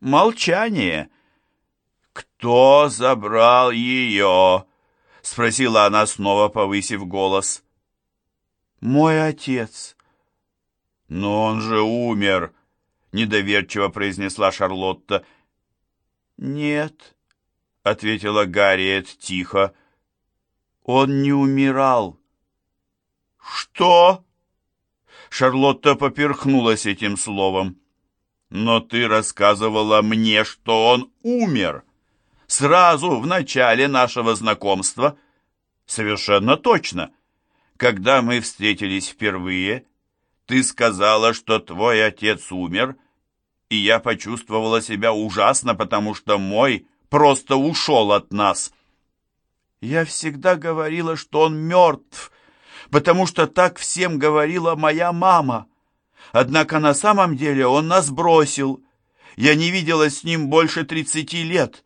Молчание. «Кто забрал ее?» — спросила она, снова повысив голос. «Мой отец». «Но он же умер», — недоверчиво произнесла Шарлотта. «Нет», — ответила Гарриет тихо. «Он не умирал». «Что?» Шарлотта поперхнулась этим словом. «Но ты рассказывала мне, что он умер. Сразу в начале нашего знакомства. Совершенно точно. Когда мы встретились впервые, ты сказала, что твой отец умер, и я почувствовала себя ужасно, потому что мой просто ушел от нас». «Я всегда говорила, что он мертв», потому что так всем говорила моя мама. Однако на самом деле он нас бросил. Я не видела с ним больше тридцати лет,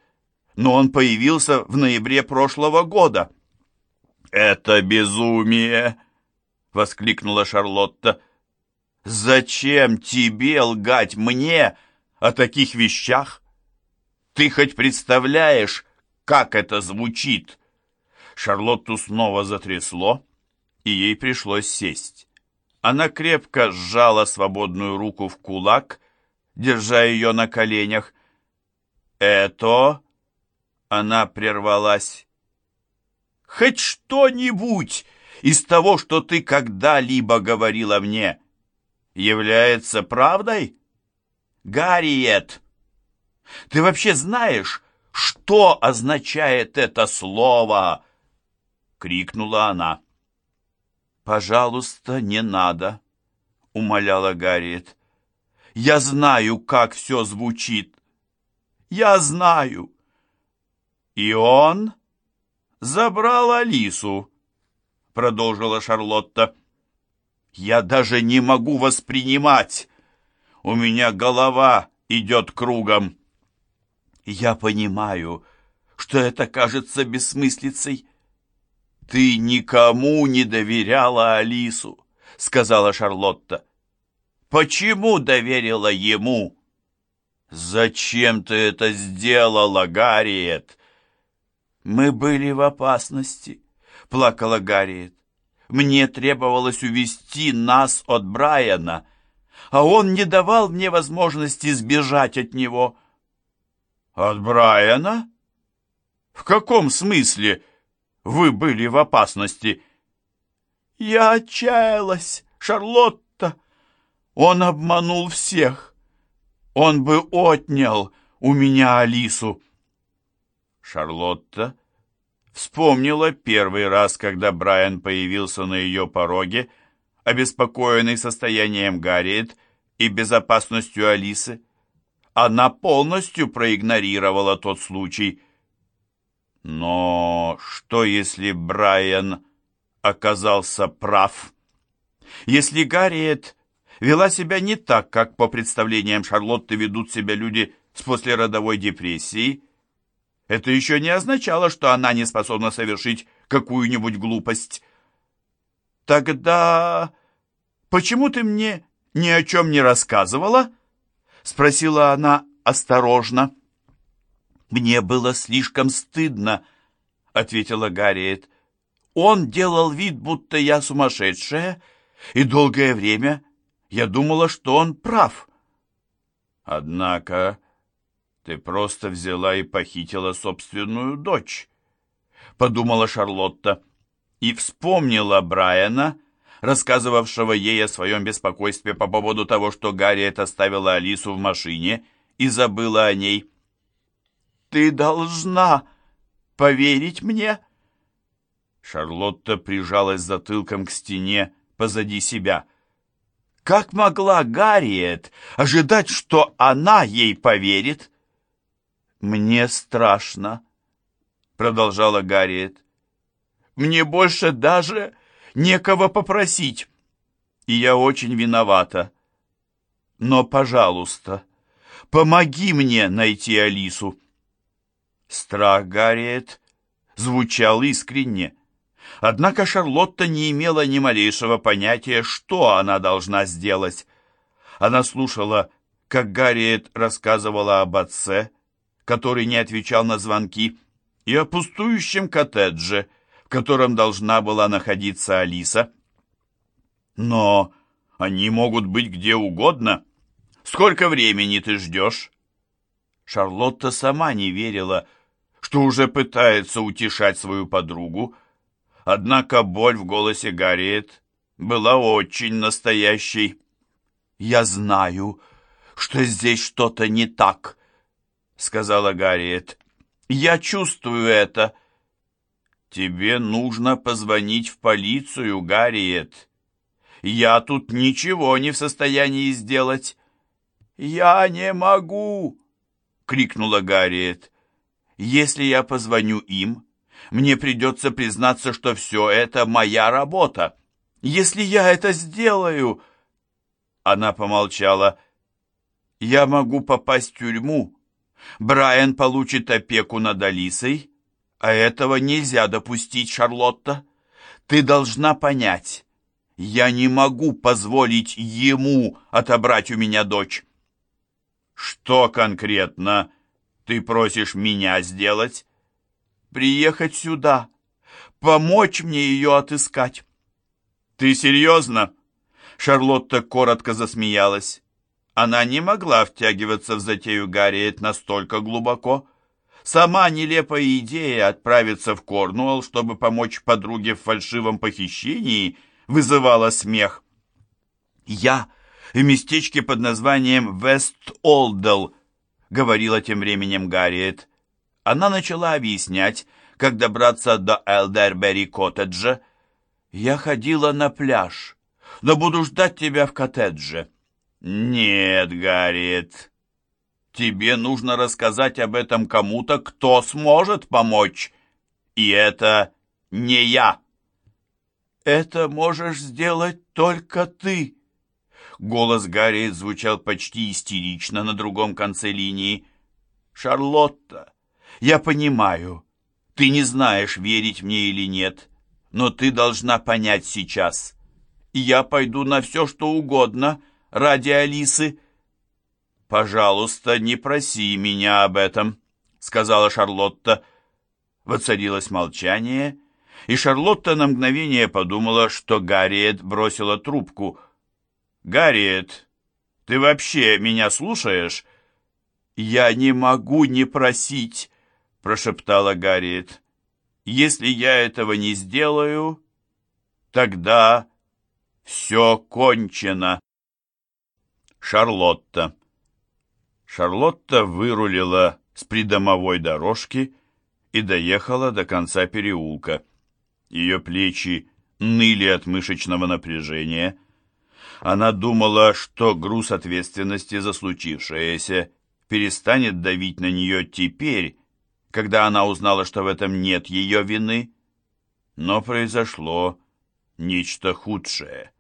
но он появился в ноябре прошлого года». «Это безумие!» — воскликнула Шарлотта. «Зачем тебе лгать мне о таких вещах? Ты хоть представляешь, как это звучит?» Шарлотту снова затрясло, и ей пришлось сесть. Она крепко сжала свободную руку в кулак, держа ее на коленях. «Это...» — она прервалась. «Хоть что-нибудь из того, что ты когда-либо говорила мне, является правдой? Гарриет, ты вообще знаешь, что означает это слово?» — крикнула она. «Пожалуйста, не надо», — умоляла Гарриет. «Я знаю, как все звучит. Я знаю». «И он забрал Алису», — продолжила Шарлотта. «Я даже не могу воспринимать. У меня голова идет кругом». «Я понимаю, что это кажется бессмыслицей», «Ты никому не доверяла Алису», — сказала Шарлотта. «Почему доверила ему?» «Зачем ты это сделала, Гарриет?» «Мы были в опасности», — плакала Гарриет. «Мне требовалось увести нас от Брайана, а он не давал мне возможности сбежать от него». «От Брайана? В каком смысле?» Вы были в опасности. Я отчаялась, Шарлотта. Он обманул всех. Он бы отнял у меня Алису. Шарлотта вспомнила первый раз, когда Брайан появился на ее пороге, обеспокоенный состоянием Гарриет и безопасностью Алисы. Она полностью проигнорировала тот случай – но что, если Брайан оказался прав? Если Гарриет вела себя не так, как по представлениям Шарлотты ведут себя люди с послеродовой депрессией, это еще не означало, что она не способна совершить какую-нибудь глупость. «Тогда почему ты мне ни о чем не рассказывала?» — спросила она осторожно. «Мне было слишком стыдно», — ответила Гарриет. «Он делал вид, будто я сумасшедшая, и долгое время я думала, что он прав». «Однако ты просто взяла и похитила собственную дочь», — подумала Шарлотта, и вспомнила Брайана, рассказывавшего ей о своем беспокойстве по поводу того, что Гарриет оставила Алису в машине и забыла о ней. Ты должна поверить мне!» Шарлотта прижалась затылком к стене позади себя. Как могла Гарриет ожидать, что она ей поверит? «Мне страшно», — продолжала Гарриет. «Мне больше даже некого попросить, и я очень виновата. Но, пожалуйста, помоги мне найти Алису». Страх Гарриет звучал искренне. Однако Шарлотта не имела ни малейшего понятия, что она должна сделать. Она слушала, как Гарриет рассказывала об отце, который не отвечал на звонки, и о пустующем коттедже, в котором должна была находиться Алиса. Но они могут быть где угодно. Сколько времени ты ждешь? Шарлотта сама не верила, что уже пытается утешать свою подругу, однако боль в голосе Гарриет была очень настоящей. «Я знаю, что здесь что-то не так», — сказала Гарриет. «Я чувствую это». «Тебе нужно позвонить в полицию, Гарриет. Я тут ничего не в состоянии сделать». «Я не могу!» — крикнула Гарриет. «Если я позвоню им, мне придется признаться, что все это моя работа. Если я это сделаю...» Она помолчала. «Я могу попасть в тюрьму. Брайан получит опеку над Алисой, а этого нельзя допустить, Шарлотта. Ты должна понять, я не могу позволить ему отобрать у меня дочь». «Что конкретно ты просишь меня сделать?» «Приехать сюда, помочь мне ее отыскать». «Ты серьезно?» Шарлотта коротко засмеялась. Она не могла втягиваться в затею Гарриет настолько глубоко. Сама нелепая идея отправиться в Корнуолл, чтобы помочь подруге в фальшивом похищении, вызывала смех. «Я в местечке под названием Вест-Олдел», говорила тем временем Гарриет. Она начала объяснять, как добраться до Элдербери-коттеджа. «Я ходила на пляж, но буду ждать тебя в коттедже». «Нет, Гарриет, тебе нужно рассказать об этом кому-то, кто сможет помочь, и это не я». «Это можешь сделать только ты», Голос Гарри звучал почти истерично на другом конце линии. «Шарлотта, я понимаю, ты не знаешь, верить мне или нет, но ты должна понять сейчас. Я пойду на все, что угодно ради Алисы». «Пожалуйста, не проси меня об этом», — сказала Шарлотта. Воцарилось молчание, и Шарлотта на мгновение подумала, что Гарриет бросила трубку — «Гарриет, ты вообще меня слушаешь?» «Я не могу не просить», — прошептала Гарриет. «Если я этого не сделаю, тогда все кончено». Шарлотта. Шарлотта вырулила с придомовой дорожки и доехала до конца переулка. Ее плечи ныли от мышечного напряжения, она думала, что груз ответственности за случившееся перестанет давить на нее теперь, когда она узнала, что в этом нет ее вины. Но произошло нечто худшее.